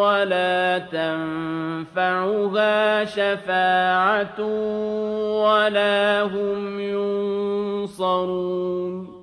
ولا تنفعها شفاعة ولا هم ينصرون